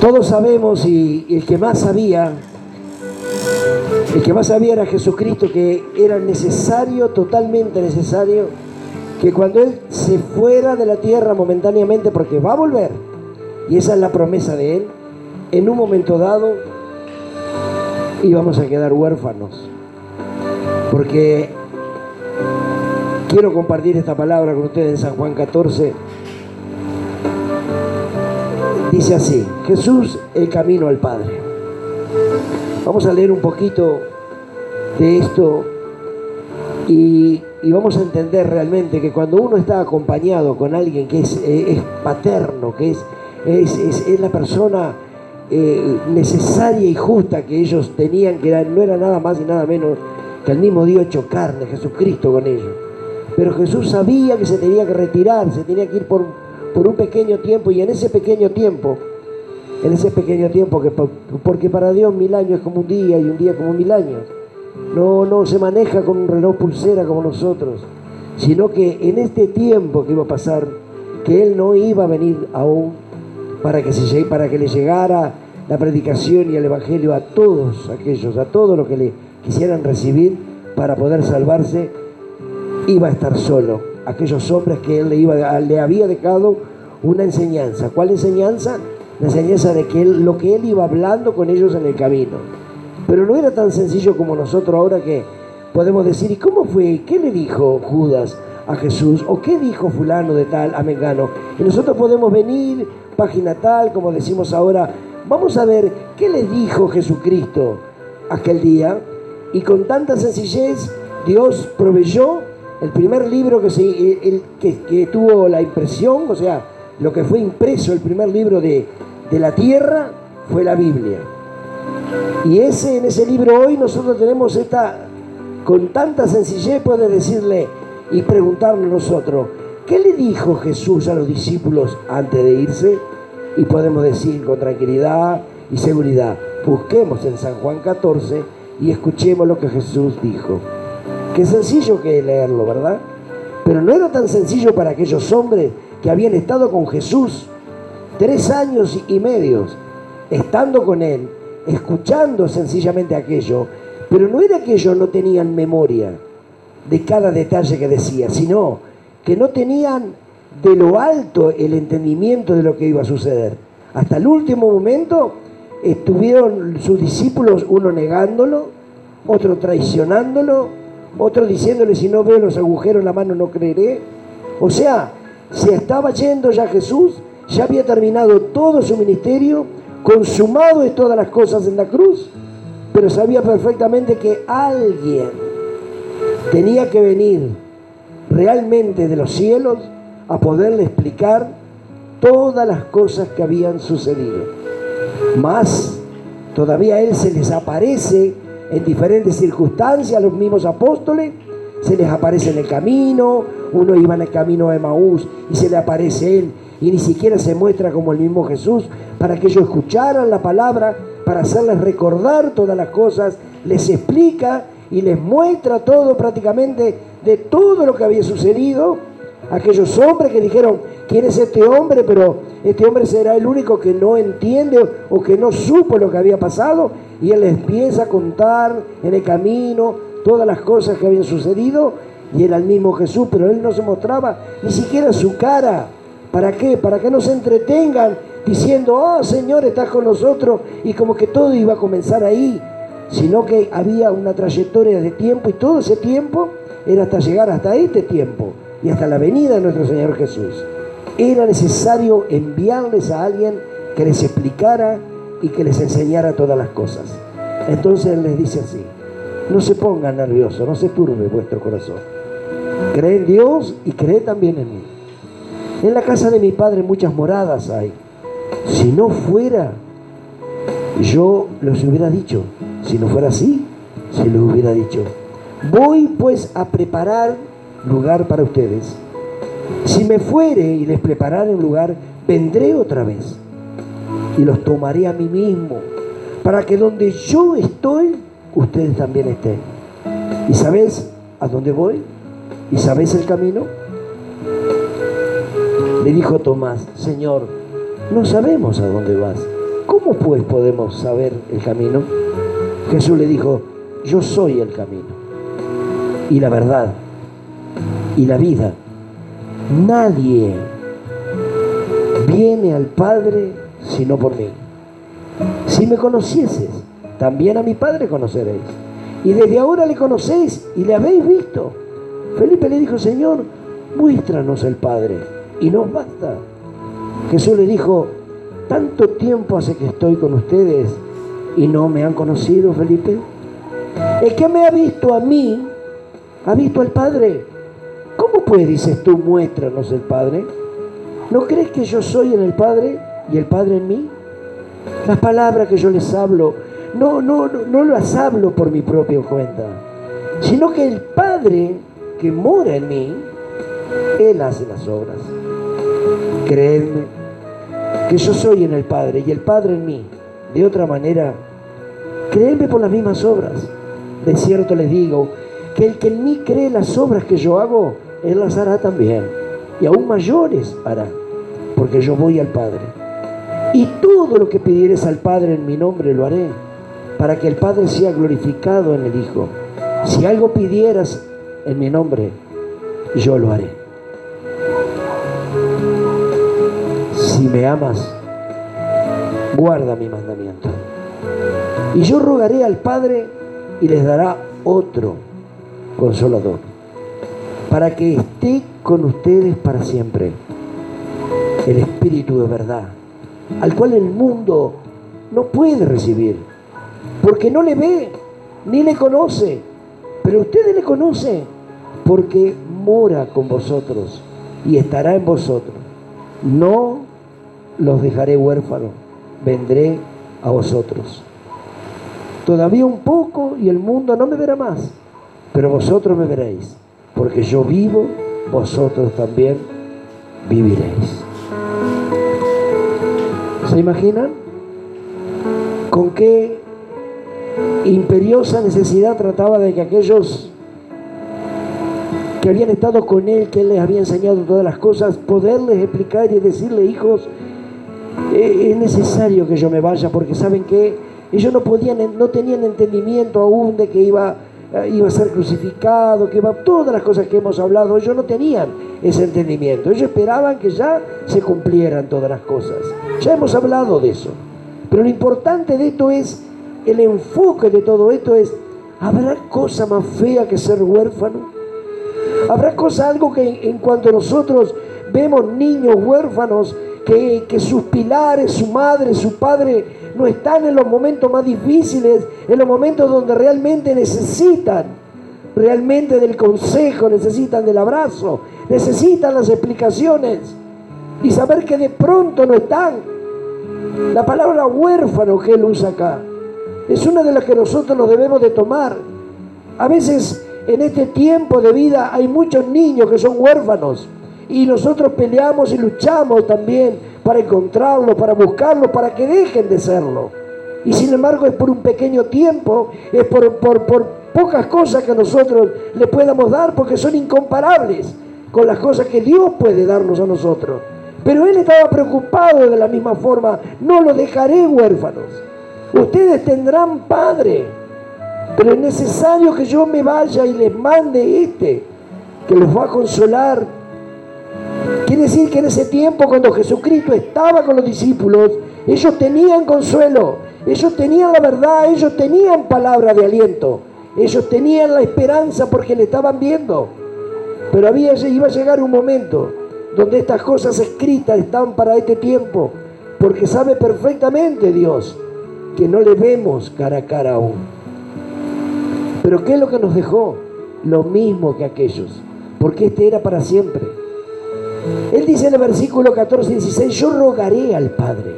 Todos sabemos y, el que más sabía, el que más sabía era Jesucristo, que era necesario, totalmente necesario, que cuando Él se fuera de la tierra momentáneamente, porque va a volver, y esa es la promesa de Él, en un momento dado íbamos a quedar huérfanos. Porque quiero compartir esta palabra con ustedes en San Juan 14 Dice así, Jesús el camino al Padre. Vamos a leer un poquito de esto y, vamos a entender realmente que cuando uno está acompañado con alguien que es, eh, paterno, que es, es, la persona eh, necesaria y justa que ellos tenían, que no era nada más y nada menos que el mismo Dios hecho carne, Jesucristo con ellos. Pero Jesús sabía que se tenía que retirar, se tenía que ir por por un pequeño tiempo y en ese pequeño tiempo, en ese pequeño tiempo, que, porque para Dios mil años es como un día y un día como mil años, no, no se maneja con un reloj pulsera como nosotros, sino que en este tiempo que iba a pasar, que Él no iba a venir aún para que, se, para que le llegara la predicación y el Evangelio a todos aquellos, a todos los que le quisieran recibir para poder salvarse, iba a estar solo aquellos hombres que él le, iba, le había dejado una enseñanza. ¿Cuál enseñanza? La enseñanza de que él, lo que él iba hablando con ellos en el camino. Pero no era tan sencillo como nosotros ahora que podemos decir, ¿y cómo fue? ¿Qué le dijo Judas a Jesús? ¿O qué dijo fulano de tal a Mengano? Y nosotros podemos venir, página tal, como decimos ahora, vamos a ver qué le dijo Jesucristo aquel día. Y con tanta sencillez Dios proveyó el primer libro que, se, el, que, tuvo la impresión, o sea, lo que fue impreso, el primer libro de, la tierra, fue la Biblia. Y ese, en ese libro hoy nosotros tenemos esta, con tanta sencillez puede decirle y preguntarnos nosotros, ¿qué le dijo Jesús a los discípulos antes de irse? Y podemos decir con tranquilidad y seguridad, busquemos en San Juan 14 y escuchemos lo que Jesús dijo. Qué sencillo que leerlo, ¿verdad? Pero no era tan sencillo para aquellos hombres que habían estado con Jesús tres años y medio, estando con Él, escuchando sencillamente aquello. Pero no era que ellos no tenían memoria de cada detalle que decía, sino que no tenían de lo alto el entendimiento de lo que iba a suceder. Hasta el último momento estuvieron sus discípulos, uno negándolo, otro traicionándolo, otro diciéndole, si no veo los agujeros en la mano no creeré. O sea, se estaba yendo ya Jesús, ya había terminado todo su ministerio, consumado de todas las cosas en la cruz, pero sabía perfectamente que alguien tenía que venir realmente de los cielos a poderle explicar todas las cosas que habían sucedido. Más, todavía él se les aparece en diferentes circunstancias, los mismos apóstoles, se les aparece en el camino, uno iba en el camino de Maús y se le aparece él y ni siquiera se muestra como el mismo Jesús para que ellos escucharan la palabra, para hacerles recordar todas las cosas, les explica y les muestra todo prácticamente de todo lo que había sucedido. Aquellos hombres que dijeron, ¿quién es este hombre? Pero este hombre será el único que no entiende o que no supo lo que había pasado y él empieza a contar en el camino todas las cosas que habían sucedido y era el mismo Jesús, pero él no se mostraba ni siquiera su cara. ¿Para qué? Para que no se entretengan diciendo, oh Señor, estás con nosotros y como que todo iba a comenzar ahí, sino que había una trayectoria de tiempo y todo ese tiempo era hasta llegar hasta este tiempo y hasta la venida de nuestro Señor Jesús. Era necesario enviarles a alguien que les explicara y que les enseñara todas las cosas. Entonces Él les dice así, no se pongan nerviosos, no se turbe vuestro corazón. Cree en Dios y cree también en mí. En la casa de mi padre muchas moradas hay. Si no fuera, yo los hubiera dicho. Si no fuera así, si los hubiera dicho. Voy pues a preparar lugar para ustedes. Si me fuere y les prepararé un lugar, vendré otra vez y los tomaré a mí mismo, para que donde yo estoy, ustedes también estén. ¿Y sabes a dónde voy? ¿Y sabes el camino? Le dijo Tomás, Señor, no sabemos a dónde vas. ¿Cómo pues podemos saber el camino? Jesús le dijo, yo soy el camino y la verdad y la vida. Nadie viene al Padre sino por mí. Si me conocieses, también a mi Padre conoceréis. Y desde ahora le conocéis y le habéis visto. Felipe le dijo, Señor, muéstranos el Padre y nos basta. Jesús le dijo, tanto tiempo hace que estoy con ustedes y no me han conocido, Felipe. El que me ha visto a mí, ha visto al Padre. ¿Cómo pues dices tú, muéstranos el Padre? ¿No crees que yo soy en el Padre y el Padre en mí? Las palabras que yo les hablo, no, no, no, no las hablo por mi propia cuenta, sino que el Padre que mora en mí, Él hace las obras. Creedme que yo soy en el Padre y el Padre en mí. De otra manera, creedme por las mismas obras. De cierto les digo que el que en mí cree las obras que yo hago, Él las hará también. Y aún mayores hará, porque yo voy al Padre. Y todo lo que pidieres al Padre en mi nombre lo haré, para que el Padre sea glorificado en el Hijo. Si algo pidieras en mi nombre, yo lo haré. Si me amas, guarda mi mandamiento. Y yo rogaré al Padre y les dará otro consolador, para que esté con ustedes para siempre. El Espíritu de verdad, al cual el mundo no puede recibir, porque no le ve ni le conoce, pero ustedes le conocen, porque mora con vosotros y estará en vosotros. No los dejaré huérfanos, vendré a vosotros. Todavía un poco y el mundo no me verá más, pero vosotros me veréis, porque yo vivo, vosotros también viviréis. ¿Se imaginan? ¿Con qué imperiosa necesidad trataba de que aquellos que habían estado con él, que él les había enseñado todas las cosas, poderles explicar y decirle, hijos, eh, es necesario que yo me vaya, porque saben que ellos no podían, no tenían entendimiento aún de que iba, iba a ser crucificado, que iba, todas las cosas que hemos hablado, ellos no tenían ese entendimiento. Ellos esperaban que ya se cumplieran todas las cosas. Ya hemos hablado de eso. Pero lo importante de esto es, el enfoque de todo esto es, ¿habrá cosa más fea que ser huérfano? ¿Habrá cosa algo que en cuanto nosotros vemos niños huérfanos que, que, sus pilares, su madre, su padre, no están en los momentos más difíciles, en los momentos donde realmente necesitan, realmente del consejo, necesitan del abrazo, necesitan las explicaciones y saber que de pronto no están. La palabra huérfano que él usa acá es una de las que nosotros nos debemos de tomar. A veces en este tiempo de vida hay muchos niños que son huérfanos y nosotros peleamos y luchamos también para encontrarlos, para buscarlos, para que dejen de serlo. Y sin embargo es por un pequeño tiempo, es por, por, por pocas cosas que nosotros le podamos dar porque son incomparables con las cosas que Dios puede darnos a nosotros. Pero él estaba preocupado de la misma forma, no los dejaré huérfanos. Ustedes tendrán padre. Pero es necesario que yo me vaya y les mande este, que los va a consolar. Decir que en ese tiempo, cuando Jesucristo estaba con los discípulos, ellos tenían consuelo, ellos tenían la verdad, ellos tenían palabra de aliento, ellos tenían la esperanza porque le estaban viendo. Pero había, iba a llegar un momento donde estas cosas escritas están para este tiempo, porque sabe perfectamente Dios que no le vemos cara a cara aún. Pero ¿qué es lo que nos dejó? Lo mismo que aquellos, porque este era para siempre. Él dice en el versículo 14 y 16, yo rogaré al Padre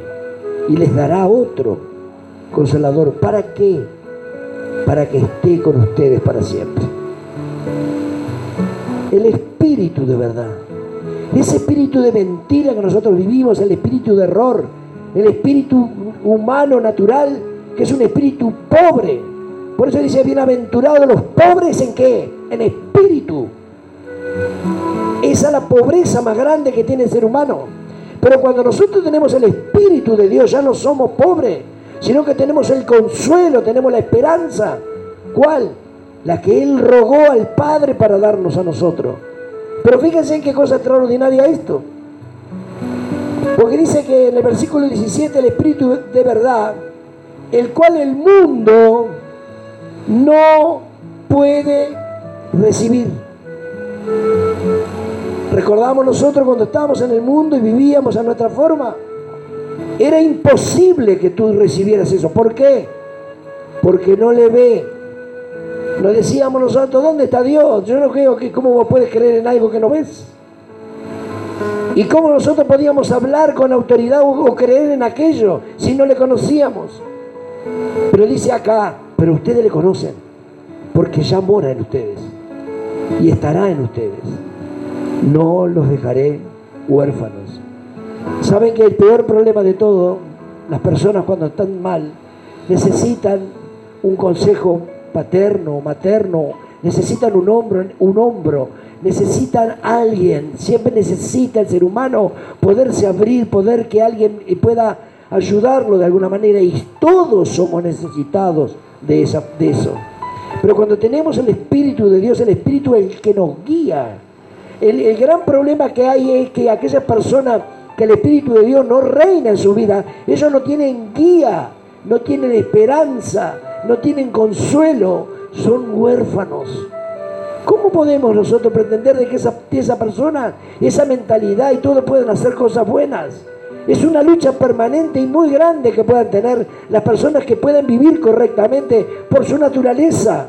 y les dará otro consolador. ¿Para qué? Para que esté con ustedes para siempre. El espíritu de verdad. Ese espíritu de mentira que nosotros vivimos, el espíritu de error, el espíritu humano natural, que es un espíritu pobre, por eso dice, bienaventurados los pobres en qué? En espíritu. Esa es la pobreza más grande que tiene el ser humano. Pero cuando nosotros tenemos el Espíritu de Dios, ya no somos pobres, sino que tenemos el consuelo, tenemos la esperanza. ¿Cuál? La que Él rogó al Padre para darnos a nosotros. Pero fíjense en qué cosa extraordinaria esto. Porque dice que en el versículo 17 el Espíritu de verdad, el cual el mundo no puede recibir. Recordamos nosotros cuando estábamos en el mundo y vivíamos a nuestra forma. Era imposible que tú recibieras eso. ¿Por qué? Porque no le ve. Nos decíamos nosotros, ¿dónde está Dios? Yo no creo que cómo vos puedes creer en algo que no ves. ¿Y cómo nosotros podíamos hablar con autoridad o creer en aquello si no le conocíamos? Pero dice acá, pero ustedes le conocen, porque ya mora en ustedes y estará en ustedes. No los dejaré huérfanos. ¿Saben que el peor problema de todo, las personas cuando están mal, necesitan un consejo paterno, materno, necesitan un hombro, un hombro, necesitan alguien, siempre necesita el ser humano poderse abrir, poder que alguien pueda ayudarlo de alguna manera y todos somos necesitados de, de eso. Pero cuando tenemos el Espíritu de Dios, el Espíritu es el que nos guía. El, gran problema que hay es que aquellas personas que el Espíritu de Dios no reina en su vida, ellos no tienen guía, no tienen esperanza, no tienen consuelo, son huérfanos. ¿Cómo podemos nosotros pretender de que esa, persona, esa mentalidad y todo pueden hacer cosas buenas? Es una lucha permanente y muy grande que puedan tener las personas que pueden vivir correctamente por su naturaleza.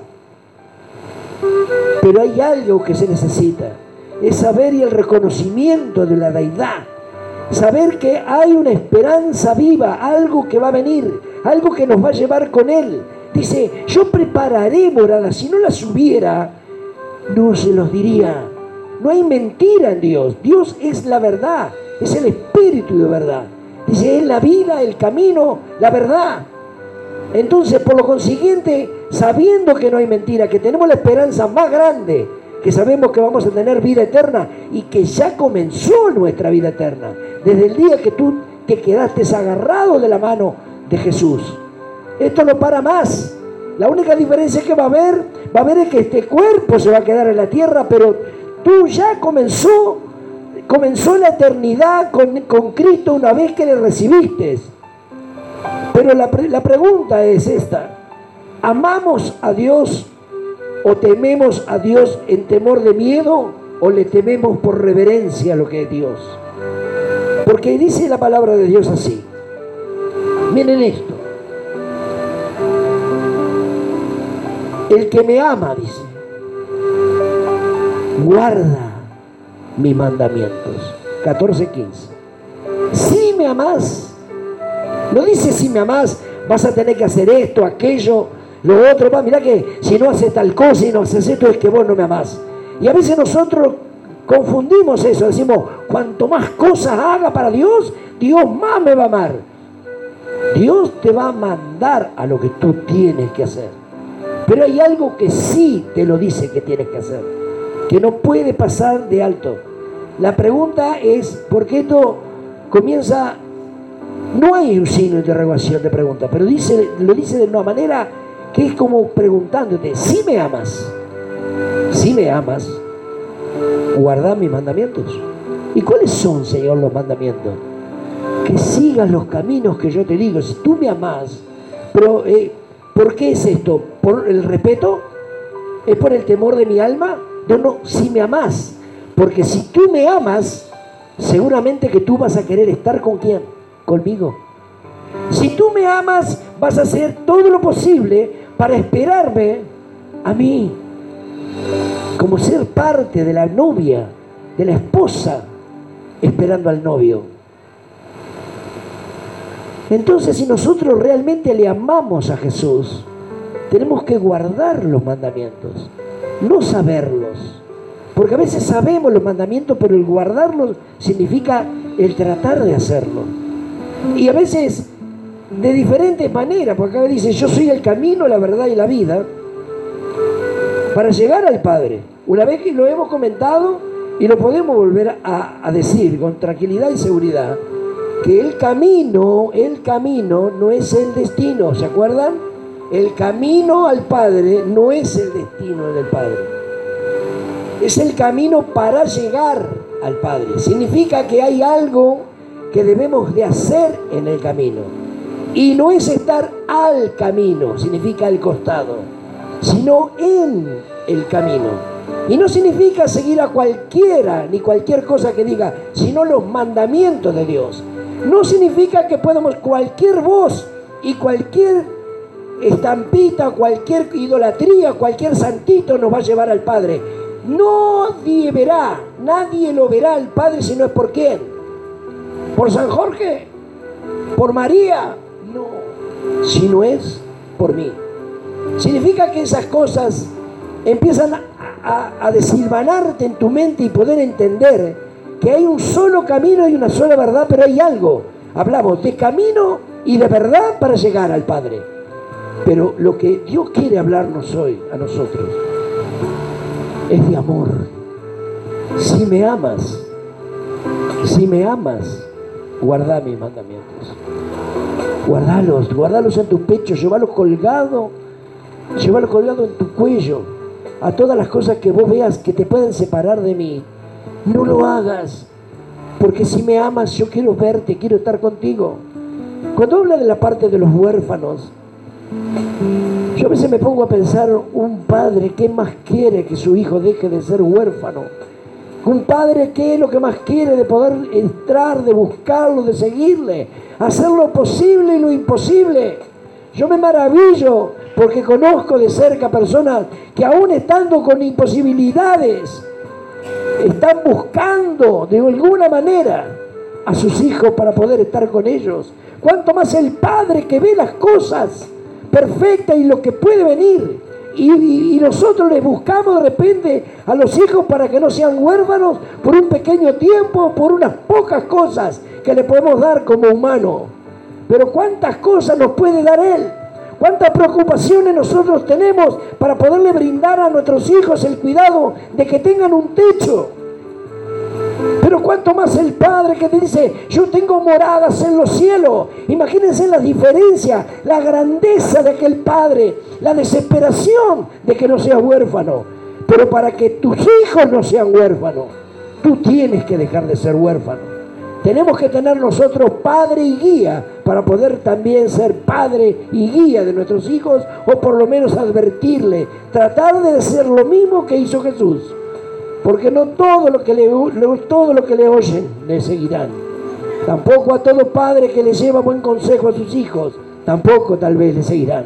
Pero hay algo que se necesita, es saber y el reconocimiento de la deidad. Saber que hay una esperanza viva, algo que va a venir, algo que nos va a llevar con Él. Dice, yo prepararé morada, si no las hubiera, no se los diría. No hay mentira en Dios, Dios es la verdad es el espíritu de verdad. Dice, es la vida, el camino, la verdad. Entonces, por lo consiguiente, sabiendo que no hay mentira, que tenemos la esperanza más grande, que sabemos que vamos a tener vida eterna y que ya comenzó nuestra vida eterna, desde el día que tú te quedaste agarrado de la mano de Jesús. Esto no para más. La única diferencia que va a haber, va a haber es que este cuerpo se va a quedar en la tierra, pero tú ya comenzó comenzó la eternidad con, Cristo una vez que le recibiste. Pero la, la pregunta es esta. ¿Amamos a Dios o tememos a Dios en temor de miedo o le tememos por reverencia a lo que es Dios? Porque dice la palabra de Dios así. Miren esto. El que me ama, dice, guarda mis mandamientos. 14, 15. Si me amás, no dice si me amás, vas a tener que hacer esto, aquello, lo otro. Va, mira que si no haces tal cosa y no haces esto es que vos no me amás. Y a veces nosotros confundimos eso, decimos, cuanto más cosas haga para Dios, Dios más me va a amar. Dios te va a mandar a lo que tú tienes que hacer. Pero hay algo que sí te lo dice que tienes que hacer que no puede pasar de alto. La pregunta es, ¿por qué esto comienza? No hay un signo de interrogación de pregunta, pero dice, lo dice de una manera que es como preguntándote, si me amas, si me amas, guarda mis mandamientos. ¿Y cuáles son, Señor, los mandamientos? Que sigas los caminos que yo te digo. Si tú me amas, pero eh, ¿por qué es esto? ¿Por el respeto? ¿Es por el temor de mi alma? No, no, si me amas. Porque si tú me amas, seguramente que tú vas a querer estar con quién? Conmigo. Si tú me amas, vas a hacer todo lo posible para esperarme a mí. Como ser parte de la novia, de la esposa, esperando al novio. Entonces, si nosotros realmente le amamos a Jesús, tenemos que guardar los mandamientos no saberlos. Porque a veces sabemos los mandamientos, pero el guardarlos significa el tratar de hacerlo. Y a veces de diferentes maneras, porque acá dice, yo soy el camino, la verdad y la vida, para llegar al Padre. Una vez que lo hemos comentado, Y lo podemos volver a, decir con tranquilidad y seguridad, que el camino, el camino no es el destino, ¿se acuerdan? El camino al Padre no es el destino del Padre. Es el camino para llegar al Padre. Significa que hay algo que debemos de hacer en el camino. Y no es estar al camino, significa al costado, sino en el camino. Y no significa seguir a cualquiera ni cualquier cosa que diga, sino los mandamientos de Dios. No significa que podamos cualquier voz y cualquier estampita, cualquier idolatría, cualquier santito nos va a llevar al Padre. Nadie verá, nadie lo verá al Padre si no es por quién. ¿Por San Jorge? ¿Por María? No, si no es por mí. Significa que esas cosas empiezan a, a desilvanarte en tu mente y poder entender que hay un solo camino y una sola verdad, pero hay algo. Hablamos de camino y de verdad para llegar al Padre. Pero lo que Dios quiere hablarnos hoy a nosotros es de amor. Si me amas, si me amas, guarda mis mandamientos. Guardalos, guardalos en tu pecho, llévalos colgado, llévalos colgado en tu cuello a todas las cosas que vos veas que te pueden separar de mí. No lo hagas, porque si me amas, yo quiero verte, quiero estar contigo. Cuando habla de la parte de los huérfanos, yo a veces me pongo a pensar, un padre, ¿qué más quiere que su hijo deje de ser huérfano? Un padre, ¿qué es lo que más quiere de poder entrar, de buscarlo, de seguirle? Hacer lo posible y lo imposible. Yo me maravillo porque conozco de cerca personas que aún estando con imposibilidades, están buscando de alguna manera a sus hijos para poder estar con ellos. Cuanto más el Padre que ve las cosas perfectas y lo que puede venir. Y, nosotros les buscamos de repente a los hijos para que no sean huérfanos por un pequeño tiempo, por unas pocas cosas que le podemos dar como humano. Pero cuántas cosas nos puede dar Él. ¿Cuántas preocupaciones nosotros tenemos para poderle brindar a nuestros hijos el cuidado de que tengan un techo? Pero cuánto más el Padre que te dice, yo tengo moradas en los cielos. Imagínense la diferencia, la grandeza de aquel Padre, la desesperación de que no seas huérfano. Pero para que tus hijos no sean huérfanos, tú tienes que dejar de ser huérfano. Tenemos que tener nosotros padre y guía para poder también ser padre y guía de nuestros hijos o por lo menos advertirle, tratar de hacer lo mismo que hizo Jesús. Porque no todo lo que le, todo lo que le oyen le seguirán. Tampoco a todo padre que le lleva buen consejo a sus hijos, tampoco tal vez le seguirán.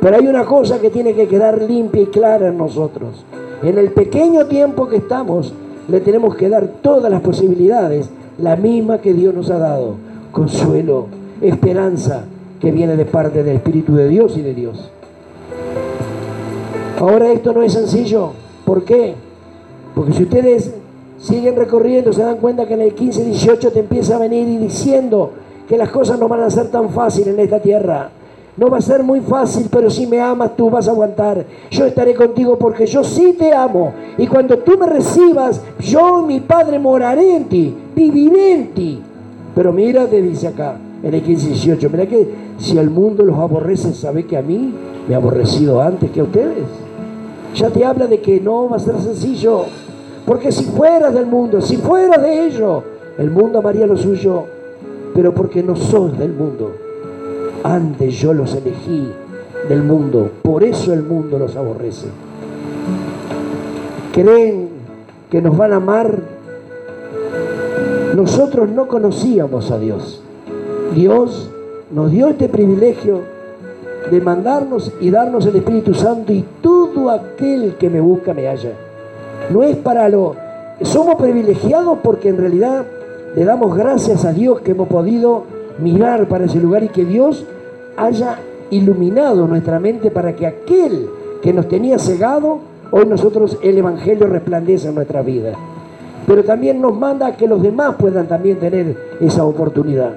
Pero hay una cosa que tiene que quedar limpia y clara en nosotros. En el pequeño tiempo que estamos, le tenemos que dar todas las posibilidades la misma que Dios nos ha dado, consuelo, esperanza que viene de parte del Espíritu de Dios y de Dios. Ahora esto no es sencillo. ¿Por qué? Porque si ustedes siguen recorriendo, se dan cuenta que en el 15-18 te empieza a venir y diciendo que las cosas no van a ser tan fáciles en esta tierra. No va a ser muy fácil, pero si me amas tú vas a aguantar. Yo estaré contigo porque yo sí te amo. Y cuando tú me recibas, yo, mi Padre, moraré en ti, viviré en ti. Pero mira, te dice acá, en el 15 18, mira que si el mundo los aborrece, sabe que a mí me ha aborrecido antes que a ustedes. Ya te habla de que no va a ser sencillo. Porque si fueras del mundo, si fueras de ello, el mundo amaría lo suyo. Pero porque no sos del mundo antes yo los elegí del mundo, por eso el mundo los aborrece. ¿Creen que nos van a amar? Nosotros no conocíamos a Dios. Dios nos dio este privilegio de mandarnos y darnos el Espíritu Santo y todo aquel que me busca me halla. No es para lo... Somos privilegiados porque en realidad le damos gracias a Dios que hemos podido mirar para ese lugar y que Dios haya iluminado nuestra mente para que aquel que nos tenía cegado, hoy nosotros el Evangelio resplandece en nuestra vida. Pero también nos manda a que los demás puedan también tener esa oportunidad.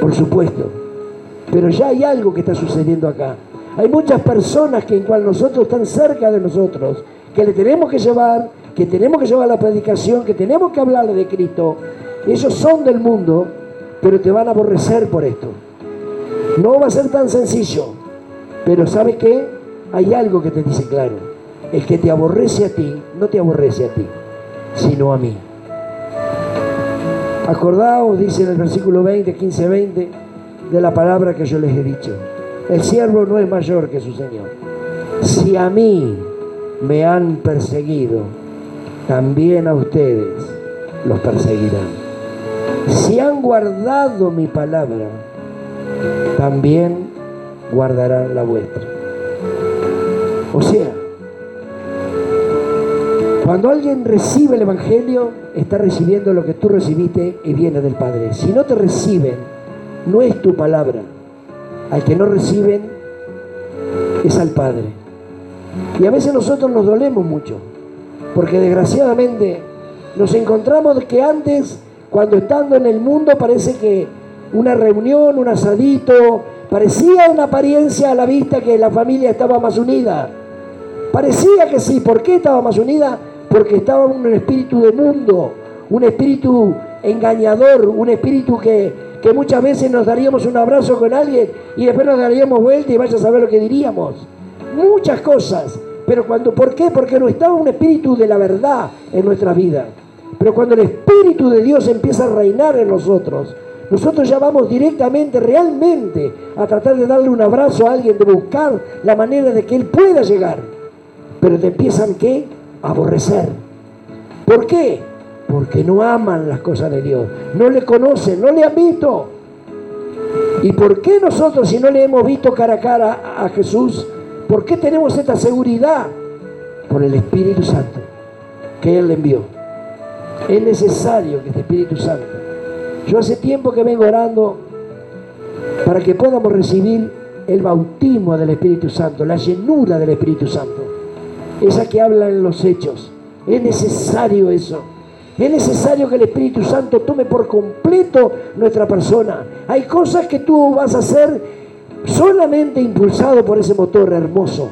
Por supuesto. Pero ya hay algo que está sucediendo acá. Hay muchas personas que en cual nosotros están cerca de nosotros, que le tenemos que llevar que tenemos que llevar la predicación, que tenemos que hablarle de Cristo, ellos son del mundo, pero te van a aborrecer por esto. No va a ser tan sencillo, pero ¿sabe qué? Hay algo que te dice claro. El que te aborrece a ti, no te aborrece a ti, sino a mí. Acordaos, dice en el versículo 20, 15, 20, de la palabra que yo les he dicho. El siervo no es mayor que su Señor. Si a mí me han perseguido, también a ustedes los perseguirán. Si han guardado mi palabra, también guardarán la vuestra. O sea, cuando alguien recibe el Evangelio, está recibiendo lo que tú recibiste y viene del Padre. Si no te reciben, no es tu palabra. Al que no reciben, es al Padre. Y a veces nosotros nos dolemos mucho, porque desgraciadamente nos encontramos que antes, cuando estando en el mundo, parece que una reunión, un asadito, parecía en apariencia a la vista que la familia estaba más unida. Parecía que sí. ¿Por qué estaba más unida? Porque estaba un espíritu de mundo, un espíritu engañador, un espíritu que, que muchas veces nos daríamos un abrazo con alguien y después nos daríamos vuelta y vaya a saber lo que diríamos. Muchas cosas. Pero cuando, ¿por qué? Porque no estaba un espíritu de la verdad en nuestra vida. Pero cuando el Espíritu de Dios empieza a reinar en nosotros, nosotros ya vamos directamente, realmente, a tratar de darle un abrazo a alguien, de buscar la manera de que él pueda llegar. Pero te empiezan ¿qué? a aborrecer. ¿Por qué? Porque no aman las cosas de Dios, no le conocen, no le han visto. ¿Y por qué nosotros, si no le hemos visto cara a cara a Jesús, por qué tenemos esta seguridad? Por el Espíritu Santo que Él le envió. Es necesario que este Espíritu Santo. Yo hace tiempo que vengo orando para que podamos recibir el bautismo del Espíritu Santo, la llenura del Espíritu Santo. Esa que habla en los hechos. Es necesario eso. Es necesario que el Espíritu Santo tome por completo nuestra persona. Hay cosas que tú vas a hacer solamente impulsado por ese motor hermoso,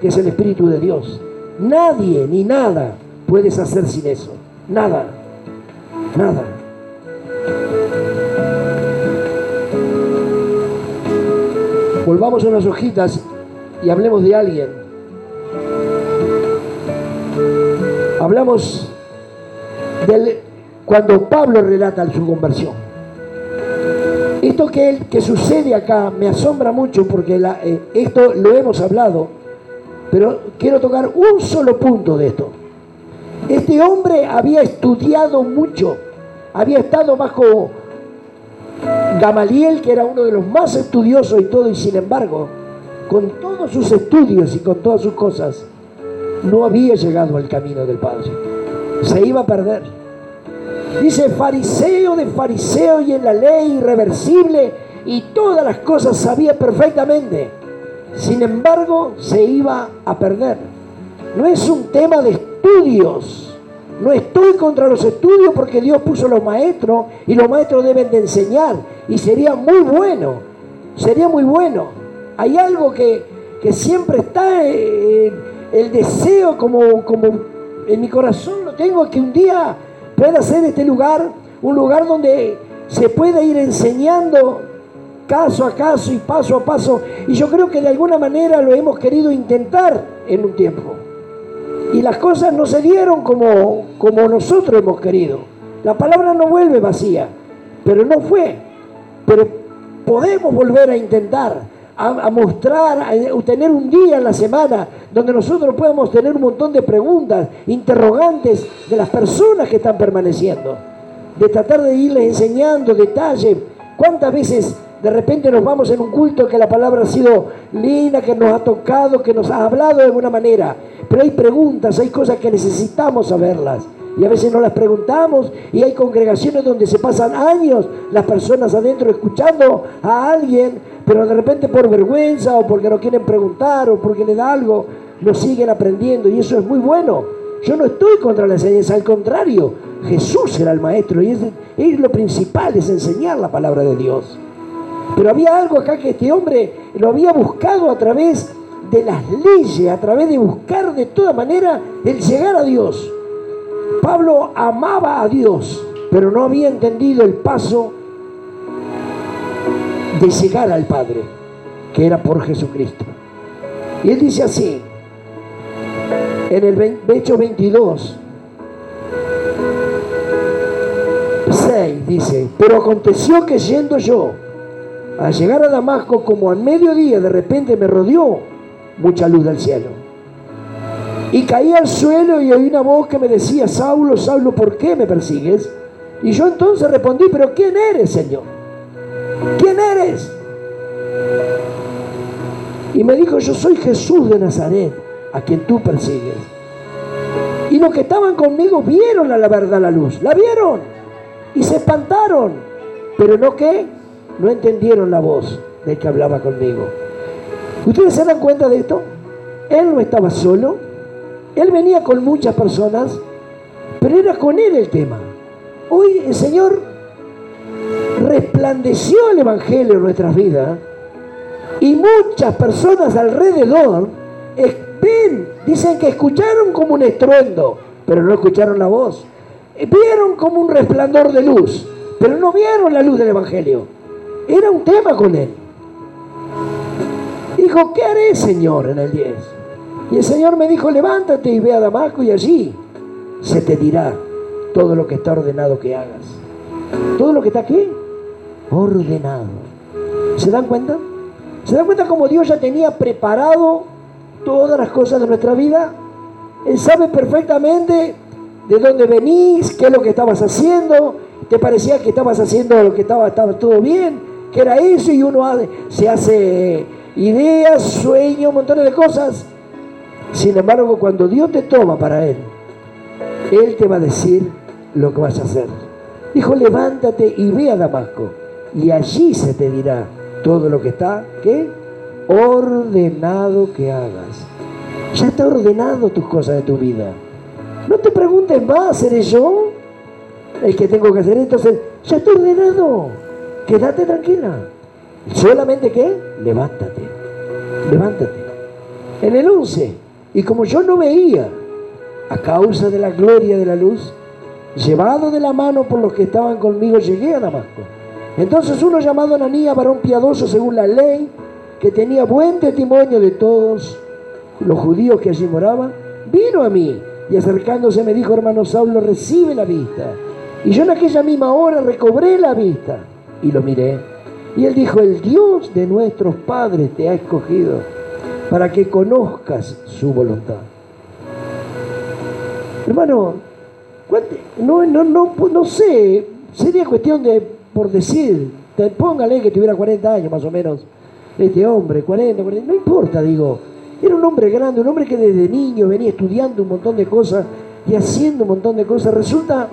que es el Espíritu de Dios. Nadie ni nada puedes hacer sin eso. Nada. Nada. Volvamos a unas hojitas y hablemos de alguien. Hablamos cuando Pablo relata su conversión. Esto que, que sucede acá me asombra mucho porque eh, esto lo hemos hablado, pero quiero tocar un solo punto de esto. Este hombre había estudiado mucho, había estado bajo Gamaliel, que era uno de los más estudiosos y todo, y sin embargo, con todos sus estudios y con todas sus cosas, no había llegado al camino del Padre. Se iba a perder. Dice fariseo de fariseo y en la ley irreversible y todas las cosas sabía perfectamente. Sin embargo, se iba a perder. No es un tema de estudios. No estoy contra los estudios porque Dios puso los maestros y los maestros deben de enseñar. Y sería muy bueno, sería muy bueno. Hay algo que, que siempre está en el deseo como, como en mi corazón lo tengo, que un día pueda ser este lugar un lugar donde se pueda ir enseñando caso a caso y paso a paso. Y yo creo que de alguna manera lo hemos querido intentar en un tiempo. Y las cosas no se dieron como, como nosotros hemos querido. La palabra no vuelve vacía, pero no fue. Pero podemos volver a intentar, a, mostrar, a, tener un día en la semana donde nosotros podemos tener un montón de preguntas, interrogantes de las personas que están permaneciendo. De tratar de irles enseñando detalles. ¿Cuántas veces de repente nos vamos en un culto que la palabra ha sido linda, que nos ha tocado, que nos ha hablado de alguna manera? Pero hay preguntas, hay cosas que necesitamos saberlas. Y a veces no las preguntamos y hay congregaciones donde se pasan años las personas adentro escuchando a alguien, pero de repente por vergüenza o porque no quieren preguntar o porque le da algo, no siguen aprendiendo y eso es muy bueno. Yo no estoy contra la enseñanza, al contrario, Jesús era el maestro y es, es lo principal, es enseñar la palabra de Dios. Pero había algo acá que este hombre lo había buscado a través de las leyes, a través de buscar de toda manera el llegar a Dios. Pablo amaba a Dios, pero no había entendido el paso de llegar al Padre, que era por Jesucristo. Y él dice así, en el Hecho 22, 6 dice, pero aconteció que yendo yo a llegar a Damasco como al mediodía de repente me rodeó mucha luz del cielo. Y caí al suelo y oí una voz que me decía, Saulo, Saulo, ¿por qué me persigues? Y yo entonces respondí, pero ¿quién eres, Señor? ¿Quién eres? Y me dijo, yo soy Jesús de Nazaret, a quien tú persigues. Y los que estaban conmigo vieron la verdad la luz, la vieron y se espantaron, pero no que no entendieron la voz del que hablaba conmigo. ¿Ustedes se dan cuenta de esto? Él no estaba solo, él venía con muchas personas, pero era con él el tema. Hoy el Señor resplandeció el Evangelio en nuestras vidas y muchas personas alrededor ven, dicen que escucharon como un estruendo, pero no escucharon la voz. Vieron como un resplandor de luz, pero no vieron la luz del Evangelio. Era un tema con él. Dijo, ¿qué haré, Señor, en el 10? Y el Señor me dijo, levántate y ve a Damasco y allí se te dirá todo lo que está ordenado que hagas. Todo lo que está aquí, ordenado. ¿Se dan cuenta? ¿Se dan cuenta cómo Dios ya tenía preparado todas las cosas de nuestra vida? Él sabe perfectamente de dónde venís, qué es lo que estabas haciendo, te parecía que estabas haciendo lo que estaba, estaba todo bien, que era eso y uno se hace ideas, sueños, montones de cosas sin embargo, cuando Dios te toma para Él, Él te va a decir lo que vas a hacer. Dijo, levántate y ve a Damasco. Y allí se te dirá todo lo que está, ¿qué? Ordenado que hagas. Ya está ordenado tus cosas de tu vida. No te preguntes más, ¿seré yo el que tengo que hacer? Entonces, ya está ordenado. Quédate tranquila. Solamente que, levántate. Levántate. En el 11, y como yo no veía, a causa de la gloria de la luz, llevado de la mano por los que estaban conmigo, llegué a Damasco. Entonces uno llamado Ananía, varón piadoso según la ley, que tenía buen testimonio de todos los judíos que allí moraban, vino a mí y acercándose me dijo, hermano Saulo, recibe la vista. Y yo en aquella misma hora recobré la vista y lo miré. Y él dijo, el Dios de nuestros padres te ha escogido para que conozcas su voluntad. Hermano, no, no, no, no sé, sería cuestión de, por decir, póngale que tuviera 40 años más o menos, este hombre, 40, 40, no importa, digo, era un hombre grande, un hombre que desde niño venía estudiando un montón de cosas y haciendo un montón de cosas. Resulta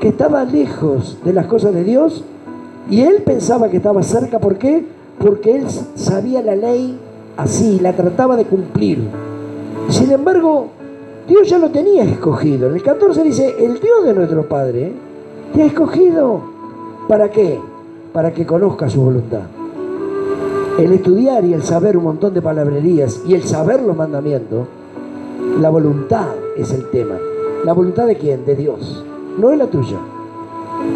que estaba lejos de las cosas de Dios y él pensaba que estaba cerca. ¿Por qué? Porque él sabía la ley así, la trataba de cumplir. Sin embargo, Dios ya lo tenía escogido. En el 14 dice, el Dios de nuestro Padre te ha escogido. ¿Para qué? Para que conozca su voluntad. El estudiar y el saber un montón de palabrerías y el saber los mandamientos, la voluntad es el tema. ¿La voluntad de quién? De Dios. No es la tuya.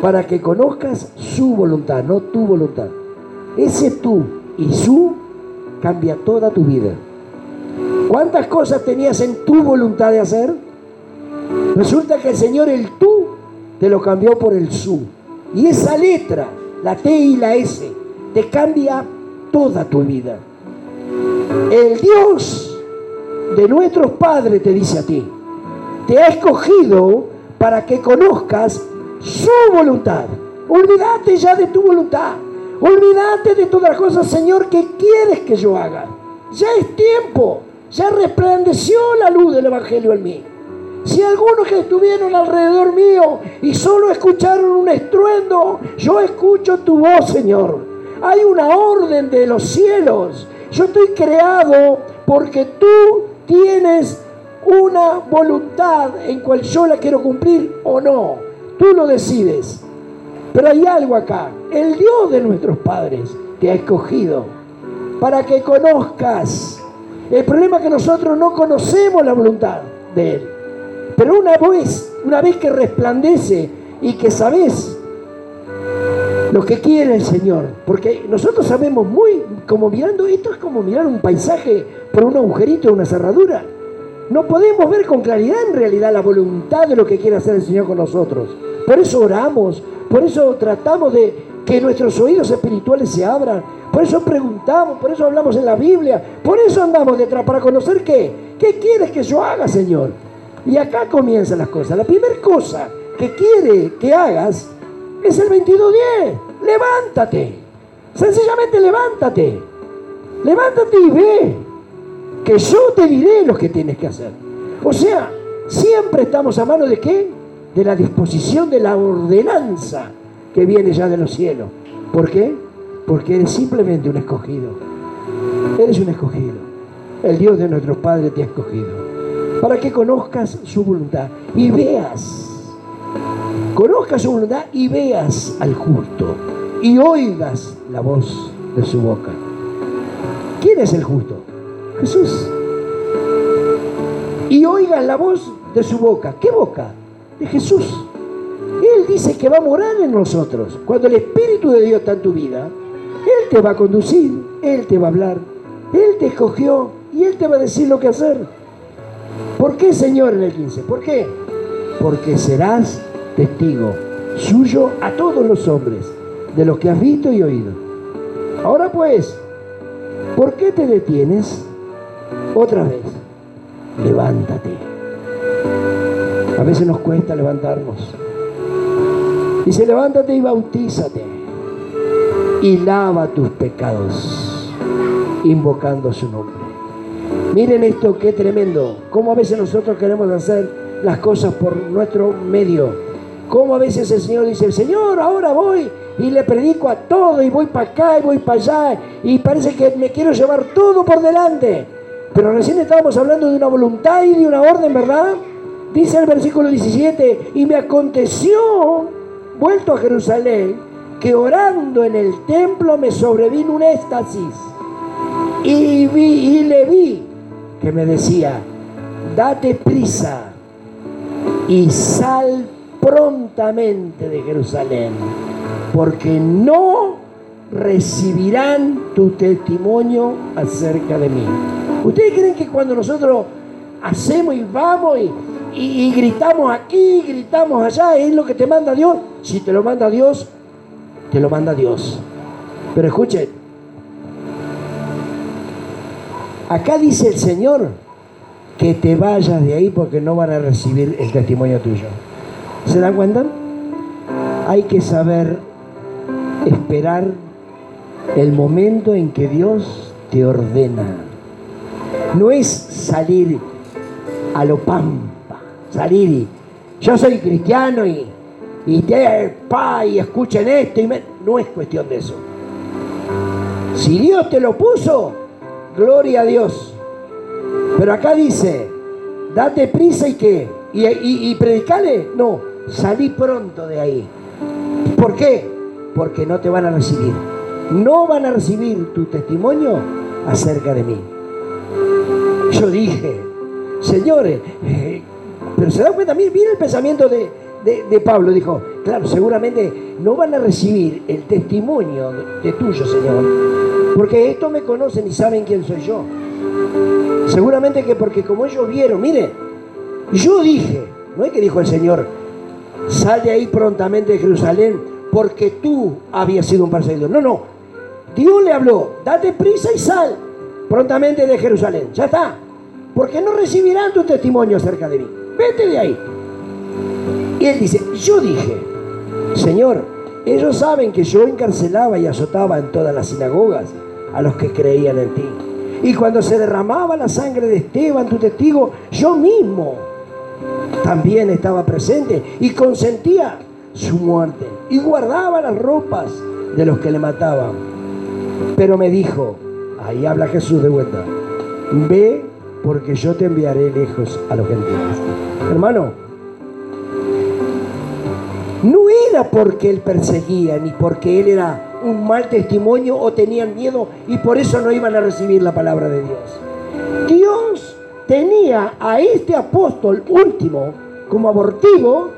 Para que conozcas su voluntad, no tu voluntad. Ese tú y su cambia toda tu vida. ¿Cuántas cosas tenías en tu voluntad de hacer? Resulta que el Señor el tú te lo cambió por el su. Y esa letra, la T y la S, te cambia toda tu vida. El Dios de nuestros padres te dice a ti, te ha escogido para que conozcas su voluntad. Olvídate ya de tu voluntad. Olvídate de todas las cosas, Señor, que quieres que yo haga. Ya es tiempo. Ya resplandeció la luz del Evangelio en mí. Si algunos que estuvieron alrededor mío y solo escucharon un estruendo, yo escucho tu voz, Señor. Hay una orden de los cielos. Yo estoy creado porque tú tienes una voluntad en cual yo la quiero cumplir o no. Tú lo decides. Pero hay algo acá. El Dios de nuestros padres te ha escogido para que conozcas. El problema es que nosotros no conocemos la voluntad de Él. Pero una vez, una vez que resplandece y que sabes lo que quiere el Señor, porque nosotros sabemos muy, como mirando, esto es como mirar un paisaje por un agujerito, una cerradura. No podemos ver con claridad en realidad la voluntad de lo que quiere hacer el Señor con nosotros. Por eso oramos, por eso tratamos de que nuestros oídos espirituales se abran, por eso preguntamos, por eso hablamos en la Biblia, por eso andamos detrás, para conocer qué. ¿Qué quieres que yo haga, Señor? Y acá comienzan las cosas. La primera cosa que quiere que hagas es el 22.10. Levántate. Sencillamente levántate. Levántate y ve que yo te diré lo que tienes que hacer. O sea, siempre estamos a mano de qué? De la disposición de la ordenanza que viene ya de los cielos. ¿Por qué? Porque eres simplemente un escogido. Eres un escogido. El Dios de nuestros padres te ha escogido. Para que conozcas su voluntad y veas. Conozcas su voluntad y veas al justo. Y oigas la voz de su boca. ¿Quién es el justo? Jesús. Y oigas la voz de su boca. ¿Qué boca? De Jesús. Él dice que va a morar en nosotros. Cuando el Espíritu de Dios está en tu vida, Él te va a conducir, Él te va a hablar, Él te escogió y Él te va a decir lo que hacer. ¿Por qué, Señor, en el 15? ¿Por qué? Porque serás testigo suyo a todos los hombres de lo que has visto y oído. Ahora pues, ¿por qué te detienes? Otra vez, levántate. A veces nos cuesta levantarnos. Dice, levántate y bautízate y lava tus pecados, invocando su nombre. Miren esto, qué tremendo. Cómo a veces nosotros queremos hacer las cosas por nuestro medio. Cómo a veces el Señor dice, Señor, ahora voy y le predico a todo y voy para acá y voy para allá y parece que me quiero llevar todo por delante. Pero recién estábamos hablando de una voluntad y de una orden, ¿verdad? Dice el versículo 17, y me aconteció, vuelto a Jerusalén, que orando en el templo me sobrevino un éxtasis. Y, vi, y le vi que me decía, date prisa y sal prontamente de Jerusalén, porque no recibirán tu testimonio acerca de mí. ¿Ustedes creen que cuando nosotros hacemos y vamos y, y, gritamos aquí, gritamos allá, es lo que te manda Dios? Si te lo manda Dios, te lo manda Dios. Pero escuchen, acá dice el Señor que te vayas de ahí porque no van a recibir el testimonio tuyo. ¿Se dan cuenta? Hay que saber esperar el momento en que Dios te ordena. No es salir a lo pampa, salir y yo soy cristiano y, y te pa y escuchen esto y no es cuestión de eso. Si Dios te lo puso, gloria a Dios. Pero acá dice, date prisa y qué, y, y, y predicale, no, salí pronto de ahí. ¿Por qué? Porque no te van a recibir. No van a recibir tu testimonio acerca de mí. Yo dije, señores, eh, pero se dan cuenta, miren, el pensamiento de, de, Pablo. Dijo, claro, seguramente no van a recibir el testimonio de, tuyo, Señor, porque estos me conocen y saben quién soy yo. Seguramente que porque como ellos vieron, mire, yo dije, no es que dijo el Señor, sal de ahí prontamente de Jerusalén porque tú habías sido un perseguidor. No, no. Dios le habló, date prisa y sal prontamente de Jerusalén. Ya está. Porque no recibirán tu testimonio acerca de mí. Vete de ahí. Y él dice, yo dije, Señor, ellos saben que yo encarcelaba y azotaba en todas las sinagogas a los que creían en ti. Y cuando se derramaba la sangre de Esteban, tu testigo, yo mismo también estaba presente y consentía su muerte y guardaba las ropas de los que le mataban. Pero me dijo, ahí habla Jesús de vuelta, ve porque yo te enviaré lejos a los gentiles. Hermano, no era porque él perseguía ni porque él era un mal testimonio o tenían miedo y por eso no iban a recibir la palabra de Dios. Dios tenía a este apóstol último como abortivo,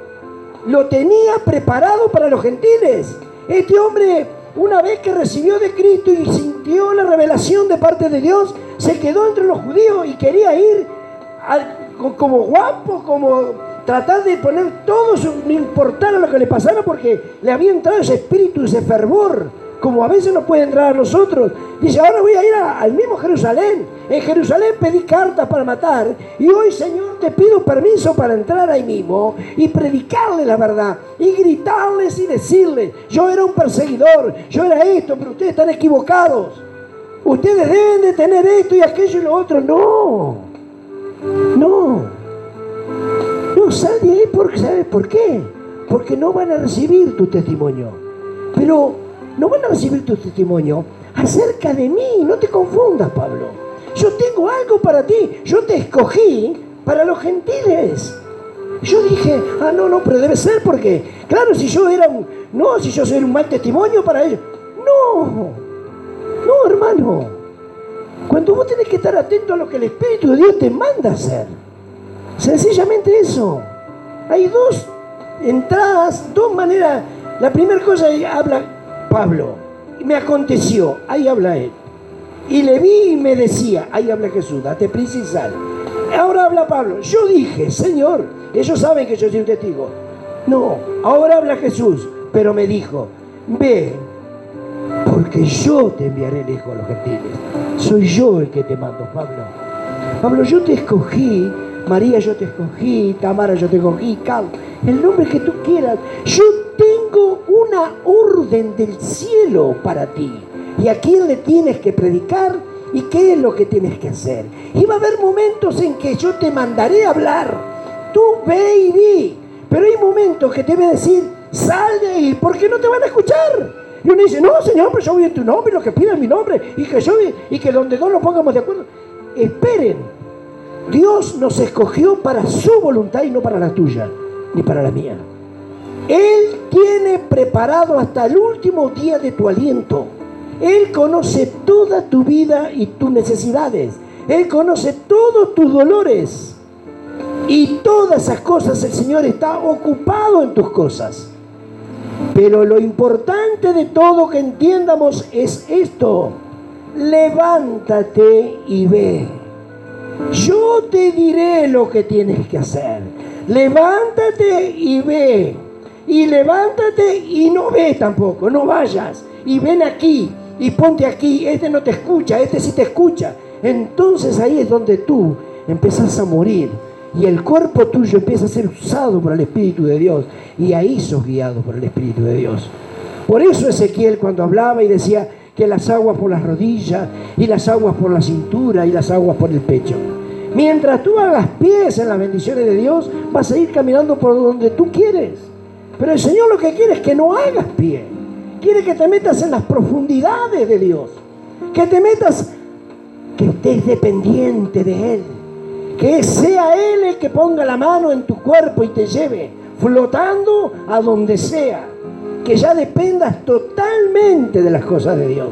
lo tenía preparado para los gentiles. Este hombre, una vez que recibió de Cristo y sintió la revelación de parte de Dios, se quedó entre los judíos y quería ir como guapo, como tratar de poner todo, su, no importara lo que le pasara, porque le había entrado ese espíritu, ese fervor, como a veces nos puede entrar a nosotros. Dice, ahora voy a ir al mismo Jerusalén. En Jerusalén pedí cartas para matar y hoy, Señor, te pido permiso para entrar ahí mismo y predicarle la verdad y gritarles y decirles, yo era un perseguidor, yo era esto, pero ustedes están equivocados. Ustedes deben de tener esto y aquello y lo otro. No, no. No, sal de ahí porque, ¿sabes por qué? Porque no van a recibir tu testimonio. Pero no van a recibir tu testimonio acerca de mí. No te confundas, Pablo. Yo tengo algo para ti. Yo te escogí para los gentiles. Yo dije, ah, no, no, pero debe ser porque, claro, si yo era un, no, si yo soy un mal testimonio para ellos. No, no, hermano. Cuando vos tenés que estar atento a lo que el Espíritu de Dios te manda hacer. Sencillamente eso. Hay dos entradas, dos maneras. La primera cosa habla Pablo. Y me aconteció, ahí habla él. Y le vi y me decía, ahí habla Jesús, date prisa y sal. Ahora habla Pablo. Yo dije, Señor, ellos saben que yo soy un testigo. No, ahora habla Jesús, pero me dijo, ve, porque yo te enviaré lejos a los gentiles. Soy yo el que te mando, Pablo. Pablo, yo te escogí María, yo te escogí, Tamara, yo te escogí, Cal, el nombre que tú quieras. Yo una orden del cielo para ti. ¿Y a quién le tienes que predicar? ¿Y qué es lo que tienes que hacer? Y va a haber momentos en que yo te mandaré a hablar. Tú ve y di. Pero hay momentos que te voy a decir, sal de ahí, porque no te van a escuchar. Y uno dice, no, Señor, pero yo voy en tu nombre, lo que pida mi nombre, y que yo, y que donde no lo pongamos de acuerdo. Esperen, Dios nos escogió para su voluntad y no para la tuya, ni para la mía. Él tiene preparado hasta el último día de tu aliento. Él conoce toda tu vida y tus necesidades. Él conoce todos tus dolores. Y todas esas cosas el Señor está ocupado en tus cosas. Pero lo importante de todo que entiendamos es esto. Levántate y ve. Yo te diré lo que tienes que hacer. Levántate y ve. Y levántate y no ve tampoco, no vayas. Y ven aquí y ponte aquí. Este no te escucha, este sí te escucha. Entonces ahí es donde tú empezás a morir. Y el cuerpo tuyo empieza a ser usado por el Espíritu de Dios. Y ahí sos guiado por el Espíritu de Dios. Por eso Ezequiel cuando hablaba y decía que las aguas por las rodillas y las aguas por la cintura y las aguas por el pecho. Mientras tú hagas pies en las bendiciones de Dios, vas a ir caminando por donde tú quieres. Pero el Señor lo que quiere es que no hagas pie. Quiere que te metas en las profundidades de Dios. Que te metas, que estés dependiente de Él. Que sea Él el que ponga la mano en tu cuerpo y te lleve flotando a donde sea. Que ya dependas totalmente de las cosas de Dios.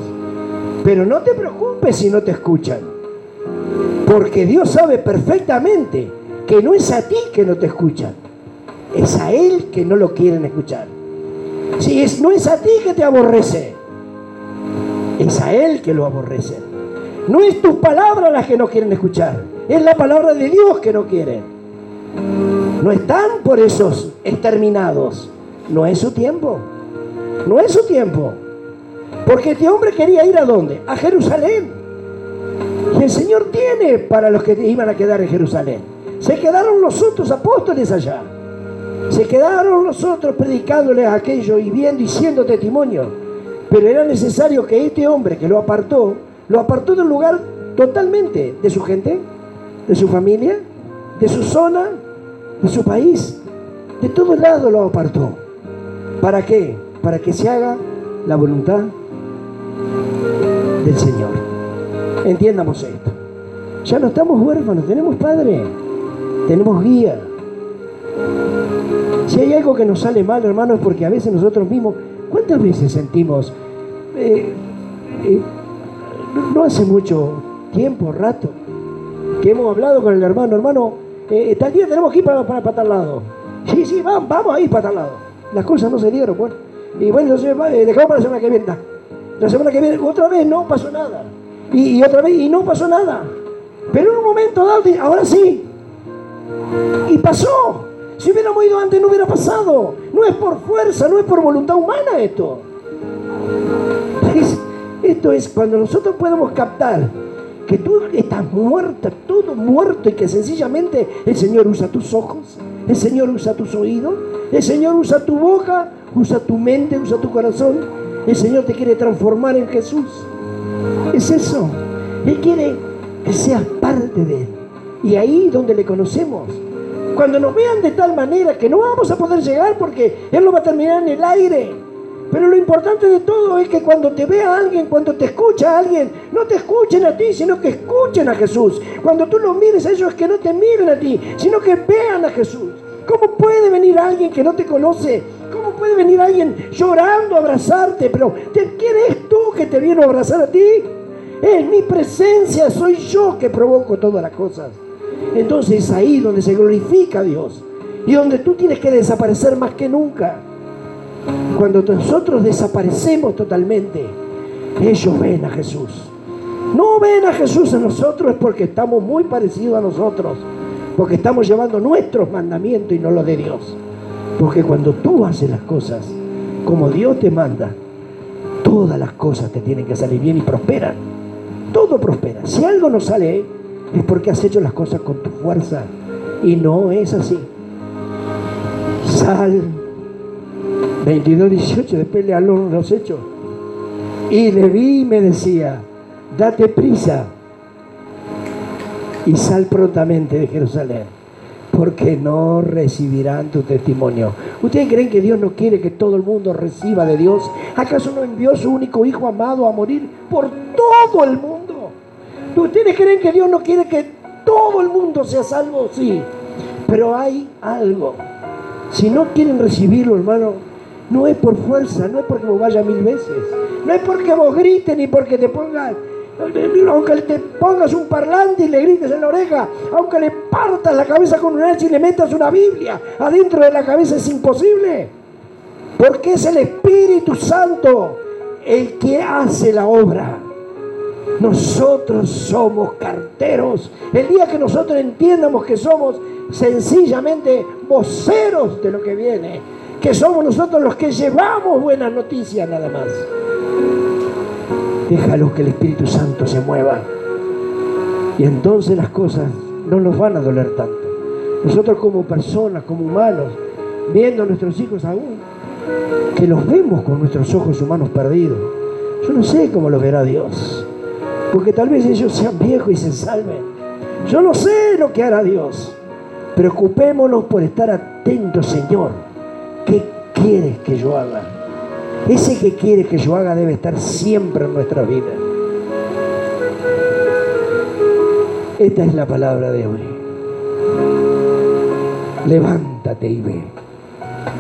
Pero no te preocupes si no te escuchan. Porque Dios sabe perfectamente que no es a ti que no te escuchan, es a Él que no lo quieren escuchar. Si es, no es a ti que te aborrece, es a Él que lo aborrece. No es tus palabras las que no quieren escuchar, es la palabra de Dios que no quieren. No están por esos exterminados, no es su tiempo, no es su tiempo. Porque este hombre quería ir a dónde? A Jerusalén. Y el Señor tiene para los que iban a quedar en Jerusalén. Se quedaron los otros apóstoles allá. Se quedaron los otros predicándoles aquello y viendo y siendo testimonio. Pero era necesario que este hombre que lo apartó, lo apartó de un lugar totalmente de su gente, de su familia, de su zona, de su país. De todo lado lo apartó. ¿Para qué? Para que se haga la voluntad del Señor. Entiendamos esto. Ya no estamos huérfanos, tenemos padre, tenemos guía. Algo que nos sale mal, hermanos, es porque a veces nosotros mismos, ¿cuántas veces sentimos? Eh, eh, no hace mucho tiempo, rato, que hemos hablado con el hermano, hermano, eh, tal día tenemos que ir para, para, tal lado. Sí, sí, vamos, vamos a ir para tal lado. Las cosas no se dieron, bueno. Y bueno, dejamos para la semana que viene. La semana que viene, otra vez no pasó nada. Y otra vez, y no pasó nada. Pero en un momento dado, ahora sí. Y pasó. Si hubiéramos ido antes no hubiera pasado. No es por fuerza, no es por voluntad humana esto. esto es cuando nosotros podemos captar que tú estás muerta, todo muerto y que sencillamente el Señor usa tus ojos, el Señor usa tus oídos, el Señor usa tu boca, usa tu mente, usa tu corazón. El Señor te quiere transformar en Jesús. Es eso. Él quiere que seas parte de Él. Y ahí donde le conocemos. Cuando nos vean de tal manera que no vamos a poder llegar porque Él lo va a terminar en el aire. Pero lo importante de todo es que cuando te vea alguien, cuando te escucha alguien, no te escuchen a ti, sino que escuchen a Jesús. Cuando tú los mires a ellos, que no te miren a ti, sino que vean a Jesús. ¿Cómo puede venir alguien que no te conoce? ¿Cómo puede venir alguien llorando a abrazarte? Pero ¿quién eres tú que te viene a abrazar a ti? Es mi presencia, soy yo que provoco todas las cosas. Entonces es ahí donde se glorifica a Dios y donde tú tienes que desaparecer más que nunca. Cuando nosotros desaparecemos totalmente, ellos ven a Jesús. No ven a Jesús en nosotros es porque estamos muy parecidos a nosotros, porque estamos llevando nuestros mandamientos y no los de Dios. Porque cuando tú haces las cosas como Dios te manda, todas las cosas te tienen que salir bien y prosperan. Todo prospera. Si algo no sale, es porque has hecho las cosas con tu fuerza. Y no es así. Sal 22, 18, después los hechos. Y le vi y me decía, date prisa y sal prontamente de Jerusalén, porque no recibirán tu testimonio. ¿Ustedes creen que Dios no quiere que todo el mundo reciba de Dios? ¿Acaso no envió su único hijo amado a morir por todo el mundo? ¿Ustedes creen que Dios no quiere que todo el mundo sea salvo? Sí. Pero hay algo. Si no quieren recibirlo, hermano, no es por fuerza, no es porque vos vaya mil veces. No es porque vos grites ni porque te pongas, aunque te pongas un parlante y le grites en la oreja, aunque le partas la cabeza con un hacha y le metas una Biblia adentro de la cabeza, es imposible. Porque es el Espíritu Santo el que hace la obra. Nosotros somos carteros. El día que nosotros entiendamos que somos sencillamente voceros de lo que viene, que somos nosotros los que llevamos buenas noticias nada más. Déjalo que el Espíritu Santo se mueva. Y entonces las cosas no nos van a doler tanto. Nosotros como personas, como humanos, viendo a nuestros hijos aún, que los vemos con nuestros ojos humanos perdidos. Yo no sé cómo lo verá Dios porque tal vez ellos sean viejos y se salven. Yo no sé lo que hará Dios. Preocupémonos por estar atentos, Señor. ¿Qué quieres que yo haga? Ese que quiere que yo haga debe estar siempre en nuestra vida. Esta es la palabra de hoy. Levántate y ve.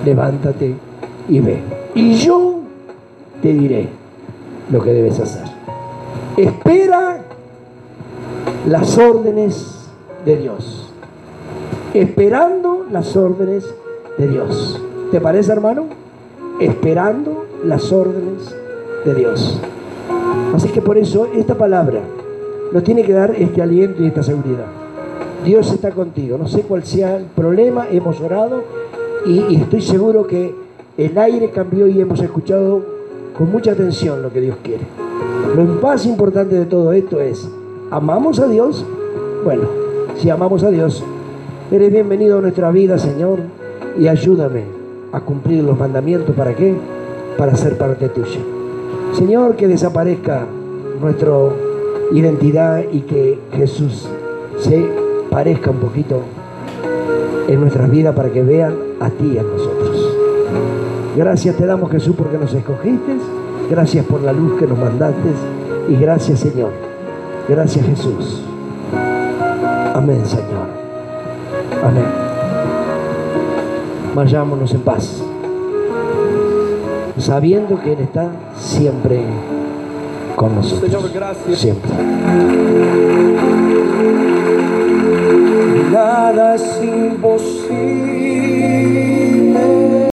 Levántate y ve. Y yo te diré lo que debes hacer espera las órdenes de Dios. Esperando las órdenes de Dios. ¿Te parece, hermano? Esperando las órdenes de Dios. Así que por eso esta palabra nos tiene que dar este aliento y esta seguridad. Dios está contigo. No sé cuál sea el problema, hemos orado y, y estoy seguro que el aire cambió y hemos escuchado con mucha atención lo que Dios quiere. Lo más importante de todo esto es, ¿amamos a Dios? Bueno, si amamos a Dios, eres bienvenido a nuestra vida, Señor, y ayúdame a cumplir los mandamientos. ¿Para qué? Para ser parte tuya. Señor, que desaparezca nuestra identidad y que Jesús se parezca un poquito en nuestras vidas para que vean a ti a nosotros. Gracias te damos Jesús porque nos escogiste Gracias por la luz que nos mandaste y gracias Señor. Gracias Jesús. Amén Señor. Amén. Vayámonos en paz. Sabiendo que Él está siempre con nosotros. Señor, gracias. Siempre. Nada es imposible